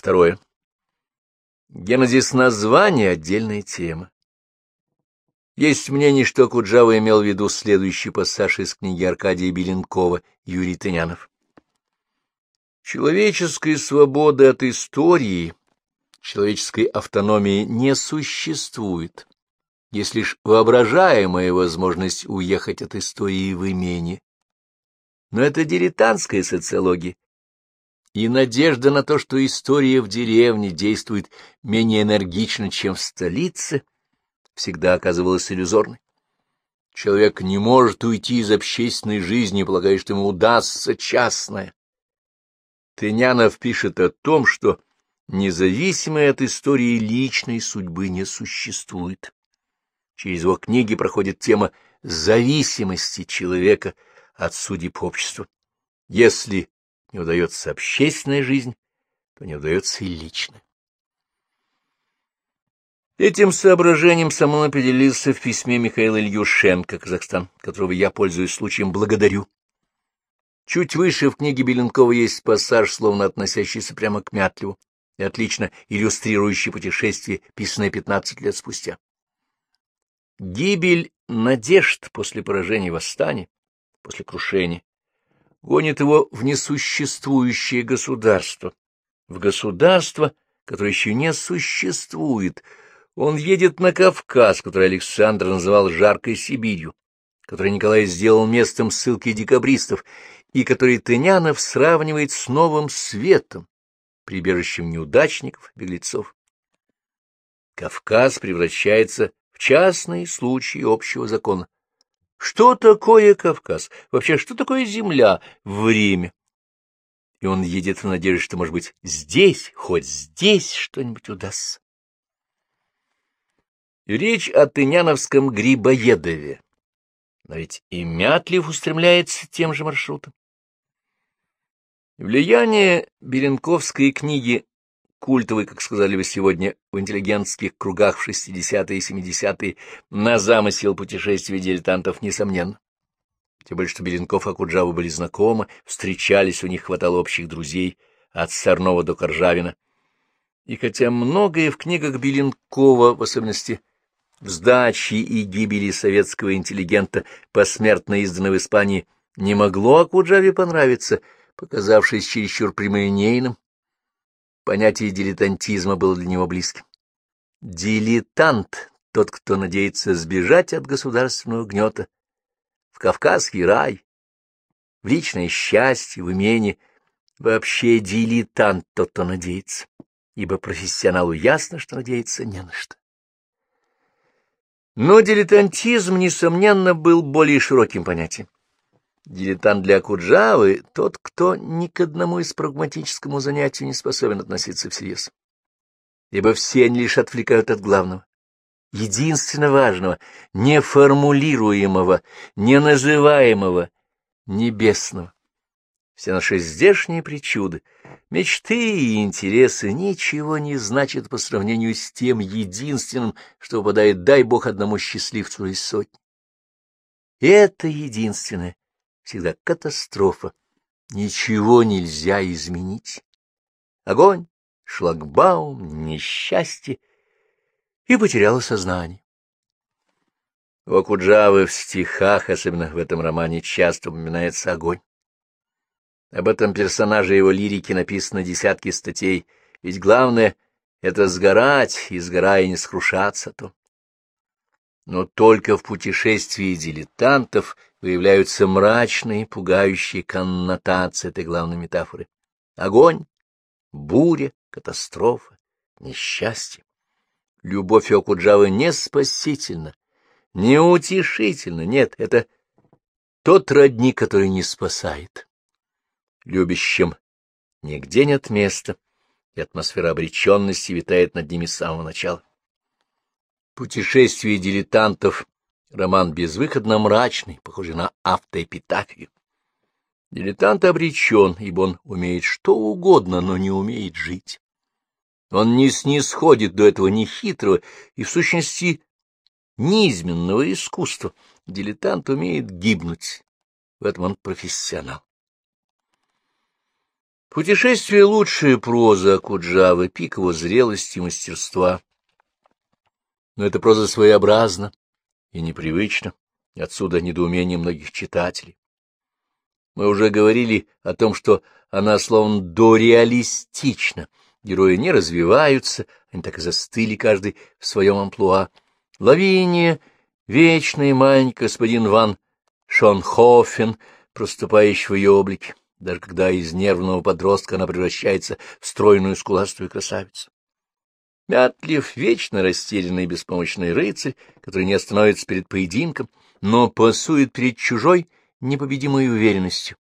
Второе. Генезис названия — отдельная тема. Есть мнение, что Куджава имел в виду следующий пассаж из книги Аркадия Беленкова «Юрий Тынянов». Человеческая свобода от истории, человеческой автономии не существует. Есть лишь воображаемая возможность уехать от истории в имение. Но это дилетантская социология, и надежда на то, что история в деревне действует менее энергично, чем в столице, всегда оказывалась иллюзорной. Человек не может уйти из общественной жизни, полагая, что ему удастся частное. Тынянов пишет о том, что независимой от истории личной судьбы не существует. Через его книги проходит тема зависимости человека от судеб общества. Если не удается общественная жизнь, то не удается и личная. Этим соображением со мной определился в письме Михаил Ильюшенко, Казахстан, которого я, пользуюсь случаем, благодарю. Чуть выше в книге Беленкова есть пассаж, словно относящийся прямо к Мятлеву и отлично иллюстрирующий путешествие, писанное 15 лет спустя. Гибель надежд после поражения восстания, после крушения, гонит его в несуществующее государство, в государство, которое еще не существует. Он едет на Кавказ, который Александр называл «жаркой Сибирью», который Николай сделал местом ссылки декабристов, и который Тынянов сравнивает с новым светом, прибежищем неудачников, беглецов. Кавказ превращается в частный случай общего закона. Что такое Кавказ? Вообще, что такое земля, время? И он едет в надежде, что, может быть, здесь, хоть здесь что-нибудь удастся. Речь о Тыняновском Грибоедове. Но ведь и Мятлев устремляется тем же маршрутом. Влияние Беренковской книги культовый, как сказали вы сегодня, в интеллигентских кругах в 60-е и 70-е, на замысел путешествия дилетантов, несомненно. Тем более, что Беленков и Акуджава были знакомы, встречались, у них хватало общих друзей, от Сарнова до Коржавина. И хотя многое в книгах Беленкова, в особенности в сдаче и гибели советского интеллигента, посмертно изданного в Испании, не могло Акуджаве понравиться, показавшись чересчур прямолинейным, Понятие дилетантизма было для него близким. Дилетант — тот, кто надеется сбежать от государственного гнета, в Кавказский рай, в личное счастье, в имение. Вообще дилетант — тот, кто надеется, ибо профессионалу ясно, что надеяться не на что. Но дилетантизм, несомненно, был более широким понятием. Дилетант для Куджавы — тот, кто ни к одному из прагматическому занятию не способен относиться всерьез. Ибо все они лишь отвлекают от главного, единственно важного, неформулируемого, неназываемого, небесного. Все наши здешние причуды, мечты и интересы ничего не значат по сравнению с тем единственным, что выпадает, дай Бог, одному счастливцу из сотни. Это единственное всегда катастрофа. Ничего нельзя изменить. Огонь, шлагбаум, несчастье. И потеряла сознание. У Акуджавы в стихах, особенно в этом романе, часто упоминается огонь. Об этом персонаже его лирики написано десятки статей, ведь главное — это сгорать, и сгорая не скрушаться то. Но только в путешествии дилетантов — выявляются мрачные, пугающие коннотации этой главной метафоры. Огонь, буря, катастрофа, несчастье. Любовь Окуджавы не спасительна, не утешительна, нет, это тот родник, который не спасает. Любящим нигде нет места, и атмосфера обреченности витает над ними с самого начала. Путешествие дилетантов Роман безвыходно мрачный, похожий на автоэпитафию. Дилетант обречен, ибо он умеет что угодно, но не умеет жить. Он не снисходит до этого нехитрого и, в сущности, низменного искусства. Дилетант умеет гибнуть. В этом он профессионал. Путешествие — лучшая проза Акуджавы, пик его зрелости и мастерства. Но эта проза своеобразна и непривычна, отсюда недоумение многих читателей. Мы уже говорили о том, что она словно дореалистична, герои не развиваются, они так и застыли каждый в своем амплуа. Лавиния, вечный маленький господин Ван Шонхофен, проступающий в ее облике, даже когда из нервного подростка она превращается в стройную скуластую красавицу. Мятлив — вечно растерянный и беспомощный рыцарь, который не остановится перед поединком, но пасует перед чужой непобедимой уверенностью.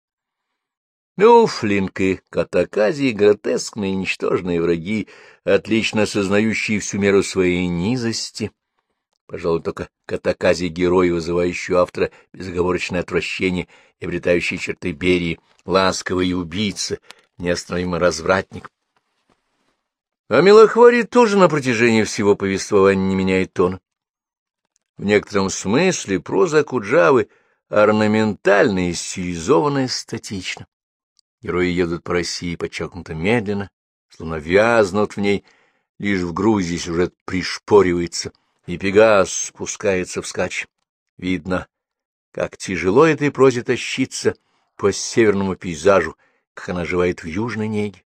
Мюфлинг и Катакази — гротескные и ничтожные враги, отлично осознающие всю меру своей низости. Пожалуй, только Катакази — герой, вызывающий автора безоговорочное отвращение и обретающий черты Берии, ласковый убийца, неостановимый развратник. А Мелохвари тоже на протяжении всего повествования не меняет тона. В некотором смысле проза Куджавы орнаментальная и стилизованная статично. Герои едут по России подчеркнуто медленно, словно вязнут в ней, лишь в Грузии сюжет пришпоривается, и Пегас спускается вскачь. Видно, как тяжело этой прозе тащиться по северному пейзажу, как она живает в южной неге.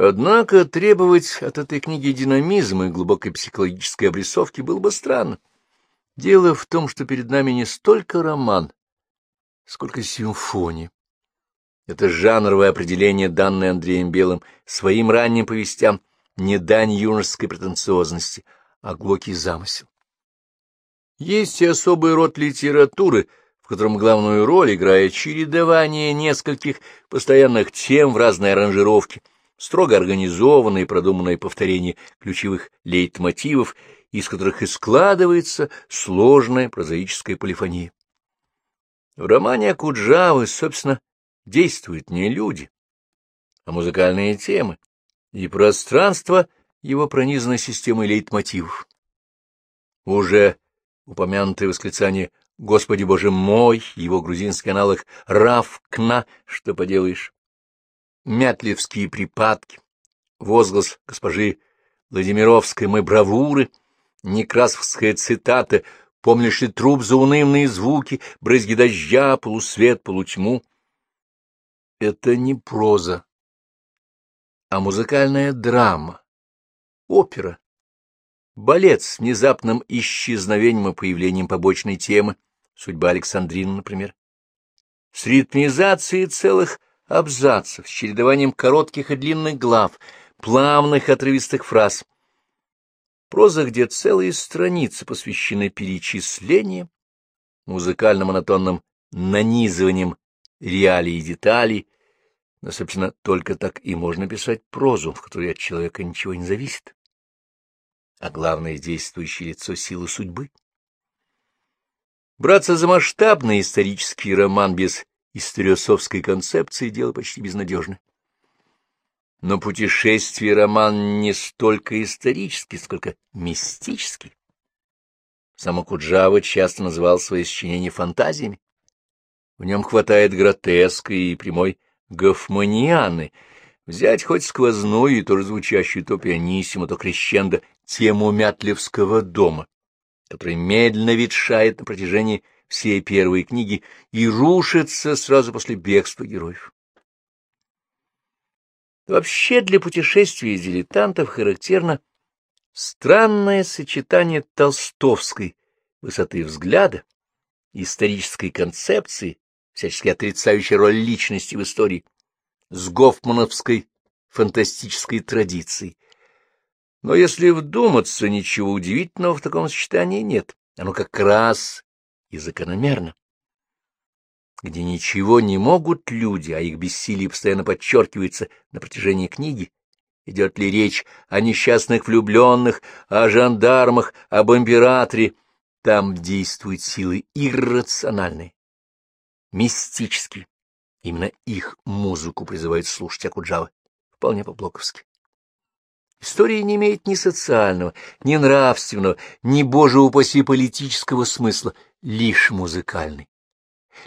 Однако требовать от этой книги динамизма и глубокой психологической обрисовки было бы странно. Дело в том, что перед нами не столько роман, сколько симфония. Это жанровое определение, данное Андреем Белым своим ранним повестям, не дань юношеской претенциозности, а глубокий замысел. Есть и особый род литературы, в котором главную роль играет чередование нескольких постоянных тем в разной аранжировке, строго организованное и продуманное повторение ключевых лейтмотивов из которых и складывается сложная прозаическая полифония. В романе Акуджавы, собственно, действуют не люди, а музыкальные темы, и пространство его пронизано системой лейтмотивов. Уже упомянутое восклицание «Господи Боже мой!» его грузинский аналог «Равкна!» что поделаешь. Мятлевские припадки, возглас госпожи Владимировской «Мы бравуры!» Некрасовская цитата «Помнишь ли труп заунывные звуки, брызги дождя, полусвет, полутьму?» Это не проза, а музыкальная драма, опера, балет с внезапным исчезновением и появлением побочной темы, судьба Александрины, например, с ритмизацией целых абзацев, с чередованием коротких и длинных глав, плавных отрывистых фраз — Проза, где целые страницы посвящены перечислениям, музыкально-монотонным нанизыванием реалий и деталей, но, собственно, только так и можно писать прозу, в которой от человека ничего не зависит. А главное — действующее лицо силы судьбы. Браться за масштабный исторический роман без историосовской концепции — дело почти безнадежное. Но путешествие роман не столько исторический, сколько мистический. Сам Куджава часто называл свои сочинения фантазиями. В нем хватает гротеска и прямой гофманианы. Взять хоть сквозную и тоже звучащую то пианиссимо, то крещендо тему Мятлевского дома, который медленно ветшает на протяжении всей первой книги и рушится сразу после бегства героев. Вообще для путешествий дилетантов характерно странное сочетание толстовской высоты взгляда, исторической концепции, всячески отрицающей роль личности в истории, с гофмановской фантастической традицией. Но если вдуматься, ничего удивительного в таком сочетании нет. Оно как раз и закономерно где ничего не могут люди, а их бессилие постоянно подчеркивается на протяжении книги, идет ли речь о несчастных влюбленных, о жандармах, об императоре, там действуют силы иррациональные, мистические. Именно их музыку призывает слушать Акуджава, вполне по-блоковски. История не имеет ни социального, ни нравственного, ни, боже упаси, политического смысла, лишь музыкальный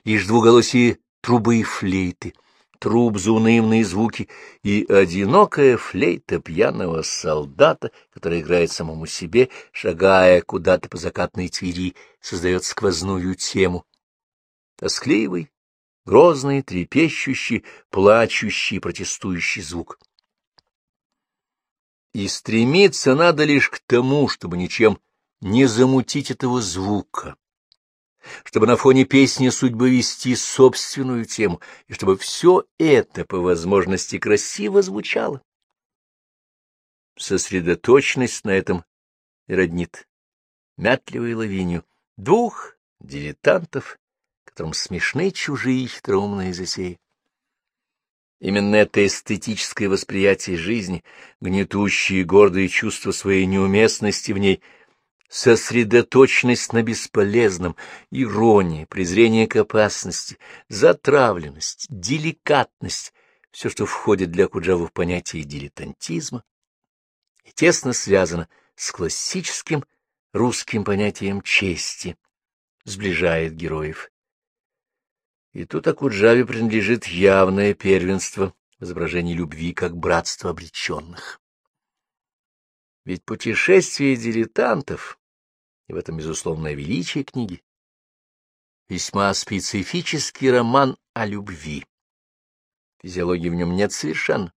лишь двуголосие трубы и флейты, труб заунывные звуки, и одинокая флейта пьяного солдата, который играет самому себе, шагая куда-то по закатной твери, создает сквозную тему. Тоскливый, грозный, трепещущий, плачущий, протестующий звук. И стремиться надо лишь к тому, чтобы ничем не замутить этого звука, чтобы на фоне песни судьбы вести собственную тему, и чтобы все это по возможности красиво звучало. Сосредоточенность на этом и роднит мятливую лавинию двух дилетантов, которым смешны чужие хитроумные засеи. Именно это эстетическое восприятие жизни, гнетущие гордые чувства своей неуместности в ней — сосредоточенность на бесполезном, ирония, презрение к опасности, затравленность, деликатность — все, что входит для Куджавы в понятие дилетантизма, и тесно связано с классическим русским понятием чести, сближает героев. И тут Акуджаве принадлежит явное первенство в изображении любви как братство обреченных. Ведь путешествие дилетантов и в этом безусловное величие книги. Весьма специфический роман о любви. Физиологии в нем нет совершенно.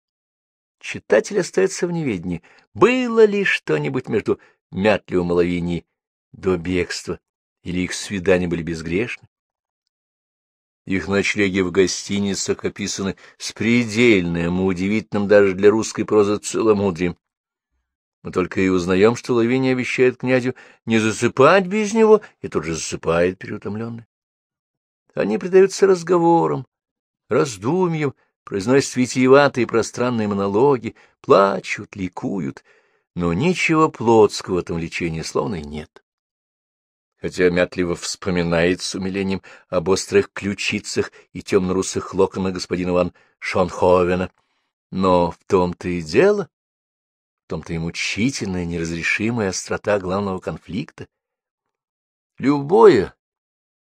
Читатель остается в неведении. Было ли что-нибудь между Мятливым и до бегства, или их свидания были безгрешны? Их ночлеги в гостиницах описаны с предельным и удивительным даже для русской прозы целомудрием. Мы только и узнаем, что Лавиния обещает князю не засыпать без него, и тут же засыпает переутомленный. Они предаются разговорам, раздумьям, произносят витиеватые пространные монологи, плачут, ликуют, но ничего плотского в этом лечении словно нет. Хотя Мятливо вспоминает с умилением об острых ключицах и темно-русых локонах господина Ван Шонховена, но в том-то и дело, в том-то и мучительная, неразрешимая острота главного конфликта. Любое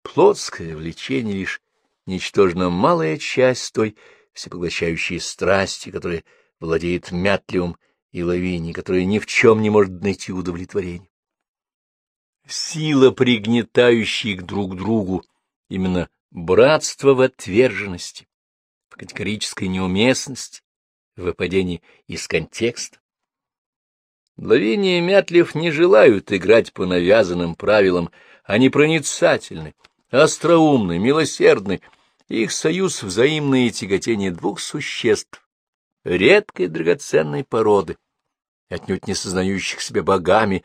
плотское влечение лишь ничтожно малая часть той всепоглощающей страсти, которая владеет мятливым и лавиней, которая ни в чем не может найти удовлетворения. Сила, пригнетающая к друг другу, именно братство в отверженности, в категорической неуместности, в выпадении из контекста. Лавиния и Мятлев не желают играть по навязанным правилам, они проницательны, остроумны, милосердны. Их союз — взаимное тяготение двух существ, редкой драгоценной породы, отнюдь не сознающих себя богами,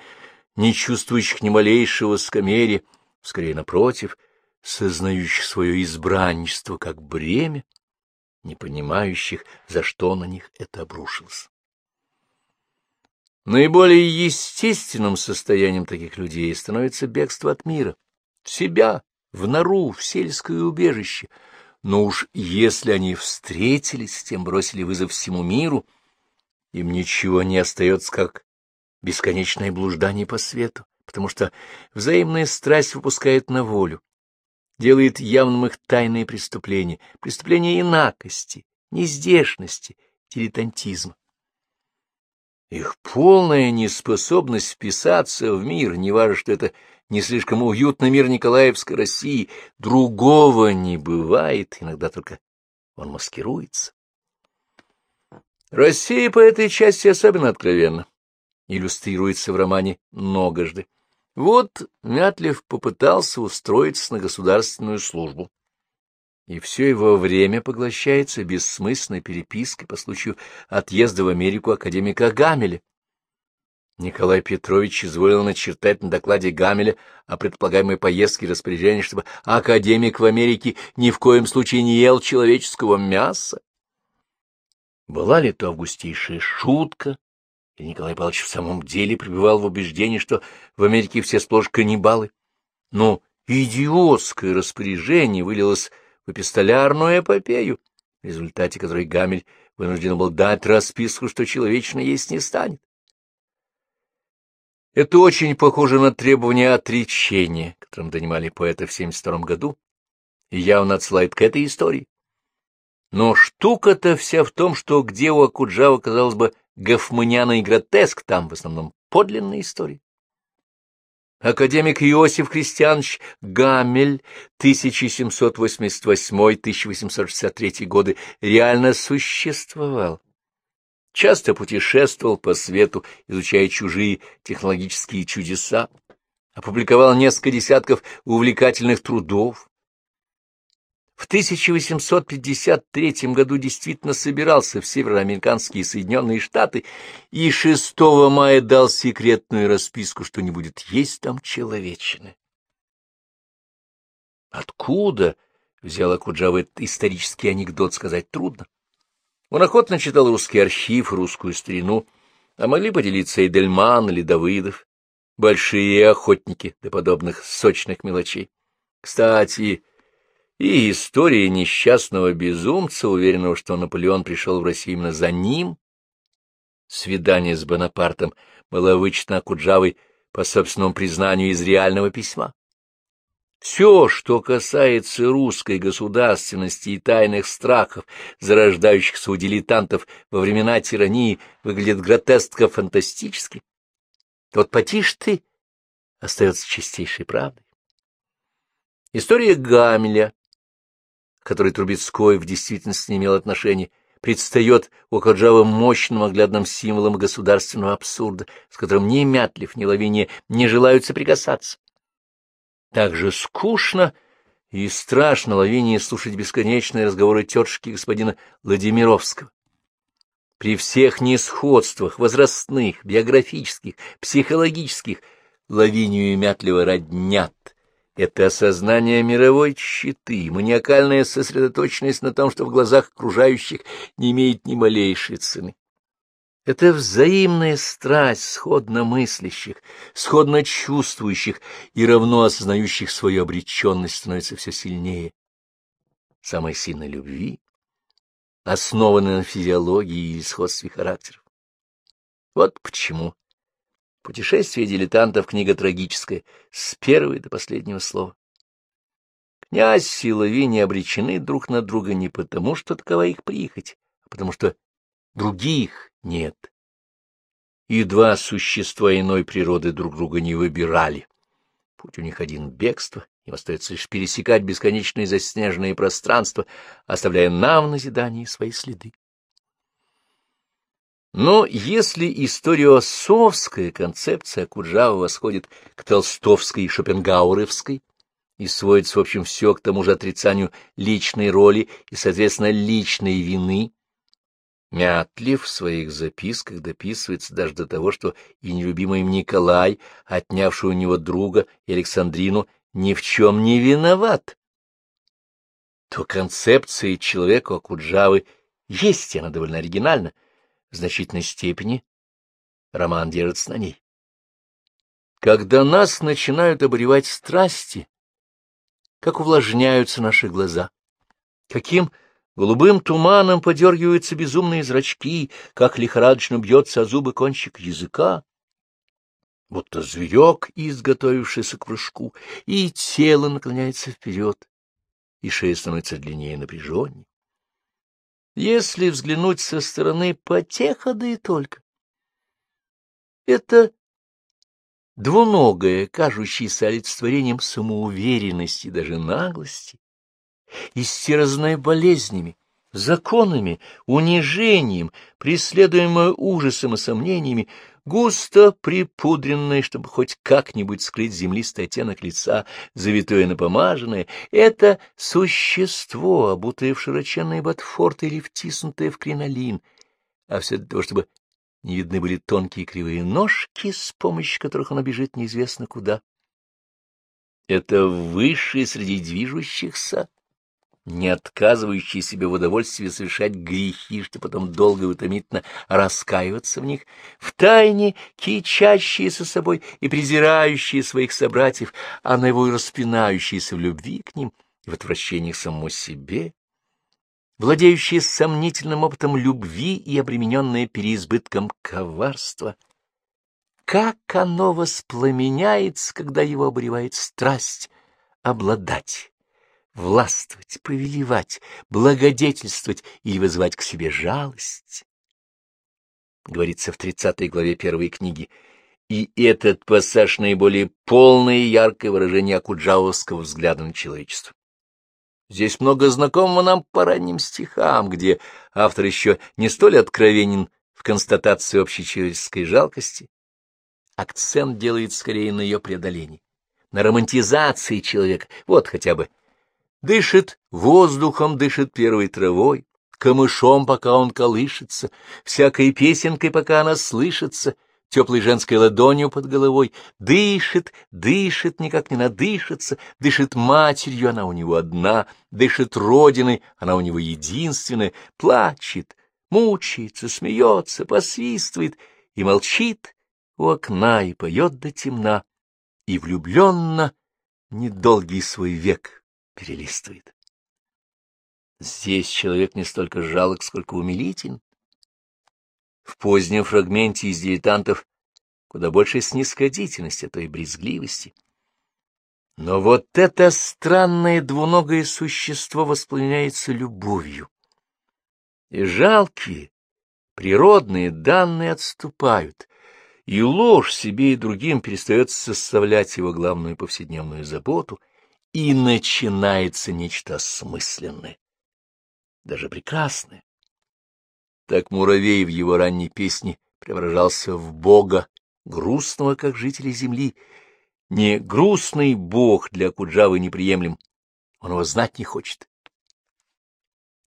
не чувствующих ни малейшего скамерия, скорее, напротив, сознающих свое избранничество как бремя, не понимающих, за что на них это обрушилось. Наиболее естественным состоянием таких людей становится бегство от мира, в себя, в нору, в сельское убежище. Но уж если они встретились, с тем бросили вызов всему миру, им ничего не остается, как бесконечное блуждание по свету, потому что взаимная страсть выпускает на волю, делает явным их тайные преступления, преступления инакости, нездешности, дилетантизма. Их полная неспособность вписаться в мир, не важно, что это не слишком уютный мир Николаевской России, другого не бывает, иногда только он маскируется. Россия по этой части особенно откровенна, иллюстрируется в романе многожды. Вот Мятлев попытался устроиться на государственную службу и все его время поглощается бессмысленной перепиской по случаю отъезда в Америку академика Гамеля. Николай Петрович изволил начертать на докладе Гамеля о предполагаемой поездке и распоряжении, чтобы академик в Америке ни в коем случае не ел человеческого мяса. Была ли то августейшая шутка, и Николай Павлович в самом деле пребывал в убеждении, что в Америке все сплошь каннибалы? Но идиотское распоряжение вылилось в эпистолярную эпопею, в результате которой Гамель вынужден был дать расписку, что человечно есть не станет. Это очень похоже на требование отречения, которым донимали поэта в 72 году, и явно отсылает к этой истории. Но штука-то вся в том, что где у Акуджава, казалось бы, гофманиана и гротеск, там в основном подлинная история. Академик Иосиф Христианович Гамель 1788-1863 годы реально существовал. Часто путешествовал по свету, изучая чужие технологические чудеса, опубликовал несколько десятков увлекательных трудов, в 1853 году действительно собирался в североамериканские Соединенные Штаты и 6 мая дал секретную расписку, что не будет есть там человечины. Откуда взял Акуджава этот исторический анекдот, сказать трудно. Он охотно читал русский архив, русскую старину, а могли поделиться и Дельман или Давыдов, большие охотники до подобных сочных мелочей. Кстати, и история несчастного безумца, уверенного, что Наполеон пришел в Россию именно за ним, свидание с Бонапартом было вычитано Куджавой по собственному признанию из реального письма. Все, что касается русской государственности и тайных страхов, зарождающихся у дилетантов во времена тирании, выглядит гротескно-фантастически. Вот потишь ты, остается чистейшей правдой. История Гамеля который Трубецкой в действительности не имел отношения, предстает у Каджава мощным оглядным символом государственного абсурда, с которым ни Мятлев, ни Лавиния не желают соприкасаться. Так же скучно и страшно Лавинии слушать бесконечные разговоры тетушки господина Владимировского. При всех несходствах, возрастных, биографических, психологических, Лавинию и Мятлева роднят — это осознание мировой щиты, маниакальная сосредоточенность на том, что в глазах окружающих не имеет ни малейшей цены. Это взаимная страсть сходно мыслящих, сходно чувствующих и равно осознающих свою обреченность становится все сильнее. Самой сильной любви, основанной на физиологии и сходстве характеров. Вот почему Путешествие дилетантов — книга трагическая, с первой до последнего слова. Князь и Лавиния обречены друг на друга не потому, что такова их прихоть, а потому что других нет. И два существа иной природы друг друга не выбирали. Путь у них один — бегство, им остается лишь пересекать бесконечные заснеженные пространства, оставляя нам в назидании свои следы. Но если историосовская концепция Куджава восходит к толстовской и шопенгауэровской и сводится, в общем, все к тому же отрицанию личной роли и, соответственно, личной вины, Мятлив в своих записках дописывается даже до того, что и нелюбимый им Николай, отнявший у него друга Александрину, ни в чем не виноват, то концепция человека Акуджавы есть, она довольно оригинальна, в значительной степени роман держится на ней. Когда нас начинают обуревать страсти, как увлажняются наши глаза, каким голубым туманом подергиваются безумные зрачки, как лихорадочно бьется о зубы кончик языка, будто зверек, изготовившийся к прыжку, и тело наклоняется вперед, и шея становится длиннее и напряженнее. Если взглянуть со стороны потеха, да и только. Это двуногое, кажущееся олицетворением самоуверенности, даже наглости, истерзанное болезнями, законами, унижением, преследуемое ужасом и сомнениями, густо припудренное, чтобы хоть как-нибудь скрыть землистый оттенок лица, завитое напомаженное, это существо, обутое в широченные ботфорты или втиснутое в кринолин, а все для того, чтобы не видны были тонкие кривые ножки, с помощью которых он бежит неизвестно куда. Это высшее среди движущихся не отказывающие себе в удовольствии совершать грехи, что потом долго и утомительно раскаиваться в них, втайне кичащиеся собой и презирающие своих собратьев, а на его и распинающиеся в любви к ним и в отвращении к самому себе, владеющие сомнительным опытом любви и обремененные переизбытком коварства. Как оно воспламеняется, когда его обревает страсть обладать! Властвовать, повелевать, благодетельствовать или вызывать к себе жалость. Говорится в 30 главе первой книги. И этот пассаж наиболее полное и яркое выражение акуджавовского взгляда на человечество. Здесь много знакомого нам по ранним стихам, где автор еще не столь откровенен в констатации общечеловеческой жалкости. Акцент делает скорее на ее преодолении, на романтизации человека. Вот хотя бы. Дышит воздухом, дышит первой травой, камышом, пока он колышется, всякой песенкой, пока она слышится — теплой женской ладонью под головой, дышит, дышит, никак не надышится, дышит матерью, она у него одна, дышит родиной, она у него единственная, плачет, мучается, смеется, посвистывает и молчит у окна и поет до темна, и влюбленно недолгий свой век перелистывает. Здесь человек не столько жалок, сколько умилителен. В позднем фрагменте из дилетантов куда больше снисходительности, а то и брезгливости. Но вот это странное двуногое существо воспламеняется любовью. И жалкие, природные данные отступают, и ложь себе и другим перестает составлять его главную повседневную заботу, и начинается нечто осмысленное, даже прекрасное. Так муравей в его ранней песне преображался в Бога, грустного, как жители Земли. Не грустный Бог для Куджавы неприемлем, он его знать не хочет.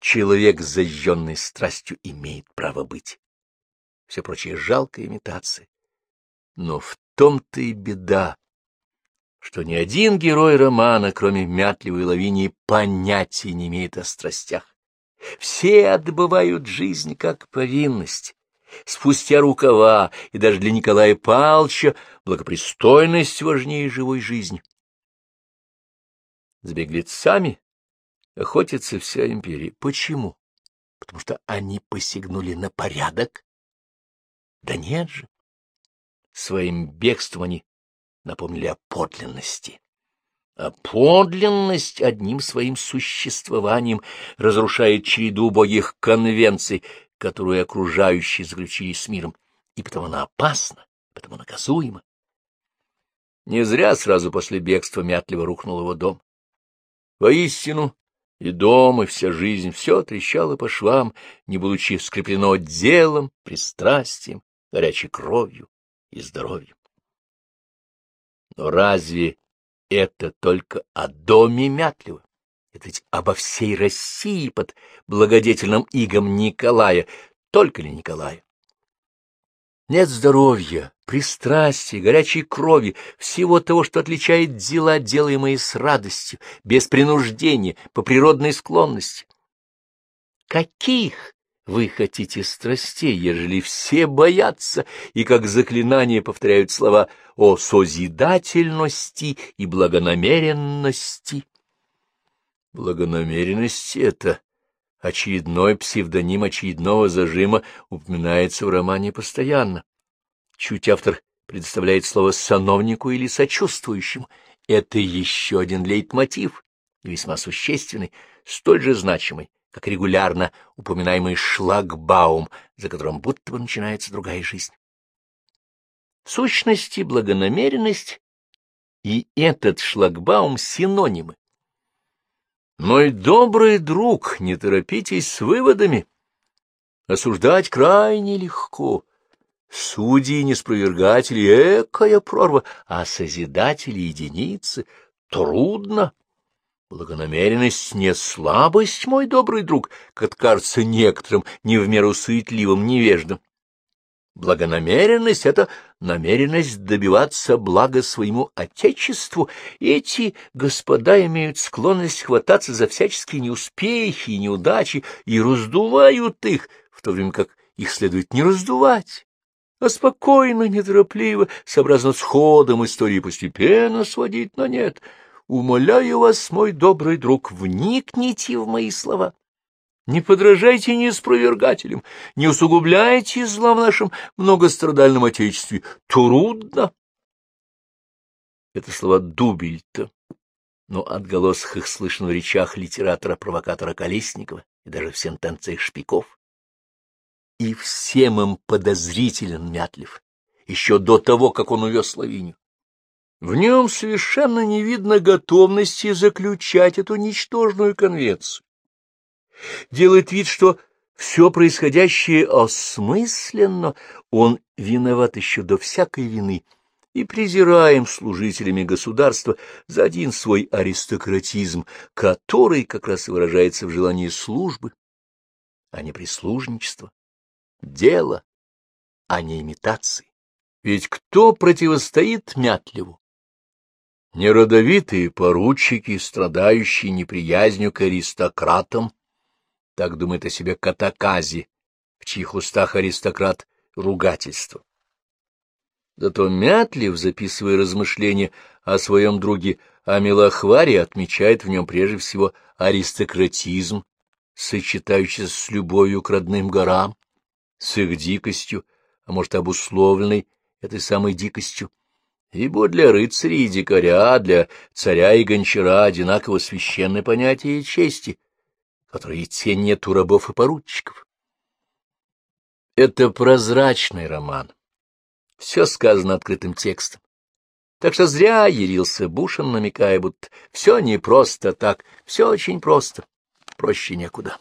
Человек, зажженный страстью, имеет право быть. Все прочее жалкая имитация. Но в том-то и беда, что ни один герой романа, кроме мятливой лавинии, понятия не имеет о страстях. Все отбывают жизнь как повинность, спустя рукава, и даже для Николая Павловича благопристойность важнее живой жизни. С беглецами охотится вся империя. Почему? Потому что они посягнули на порядок? Да нет же. Своим бегством они напомнили о подлинности. А подлинность одним своим существованием разрушает череду убогих конвенций, которую окружающие заключили с миром, и потому она опасна, потому наказуема. Не зря сразу после бегства мятливо рухнул его дом. Воистину, и дом, и вся жизнь, все трещало по швам, не будучи скреплено делом, пристрастием, горячей кровью и здоровьем. Но разве это только о доме Мятлева? Это ведь обо всей России под благодетельным игом Николая, только ли Николая? Нет здоровья, пристрастий, горячей крови, всего того, что отличает дела, делаемые с радостью, без принуждения, по природной склонности. Каких вы хотите страстей, ежели все боятся и как заклинание повторяют слова о созидательности и благонамеренности? Благонамеренность это очередной псевдоним очередного зажима упоминается в романе постоянно. Чуть автор предоставляет слово сановнику или сочувствующему. Это еще один лейтмотив, весьма существенный, столь же значимый, как регулярно упоминаемый шлагбаум, за которым будто бы начинается другая жизнь. В сущности, благонамеренность и этот шлагбаум — синонимы. Мой добрый друг, не торопитесь с выводами. Осуждать крайне легко. Судьи не спровергатели — экая прорва, а созидатели единицы — трудно. Благонамеренность не слабость, мой добрый друг, как кажется некоторым не в меру суетливым невеждам. Благонамеренность — это намеренность добиваться блага своему Отечеству. Эти господа имеют склонность хвататься за всяческие неуспехи и неудачи и раздувают их, в то время как их следует не раздувать, а спокойно, неторопливо, сообразно с ходом истории постепенно сводить на нет. Умоляю вас, мой добрый друг, вникните в мои слова. Не подражайте неспровергателям, не усугубляйте зла в нашем многострадальном Отечестве. Трудно. Это слова Дубельта. но отголосок их слышно в речах литератора-провокатора Колесникова и даже в сентенциях Шпиков. И всем им подозрителен Мятлев, еще до того, как он увез Славинию. В нем совершенно не видно готовности заключать эту ничтожную конвенцию. Делает вид, что все происходящее осмысленно, он виноват еще до всякой вины и презираем служителями государства за один свой аристократизм, который как раз и выражается в желании службы, а не прислужничества, дело, а не имитации. Ведь кто противостоит Мятлеву? Неродовитые поручики, страдающие неприязнью к аристократам, так думает о себе Катакази, в чьих устах аристократ — ругательство. Зато Мятлив, записывая размышления о своем друге Амилахваре, отмечает в нем прежде всего аристократизм, сочетающийся с любовью к родным горам, с их дикостью, а может, обусловленной этой самой дикостью, ибо для рыцаря и дикаря, для царя и гончара одинаково священное понятие чести, которое и нет у рабов и поручиков. Это прозрачный роман. Все сказано открытым текстом. Так что зря ярился Бушин, намекая, будто все не просто так, все очень просто, проще некуда.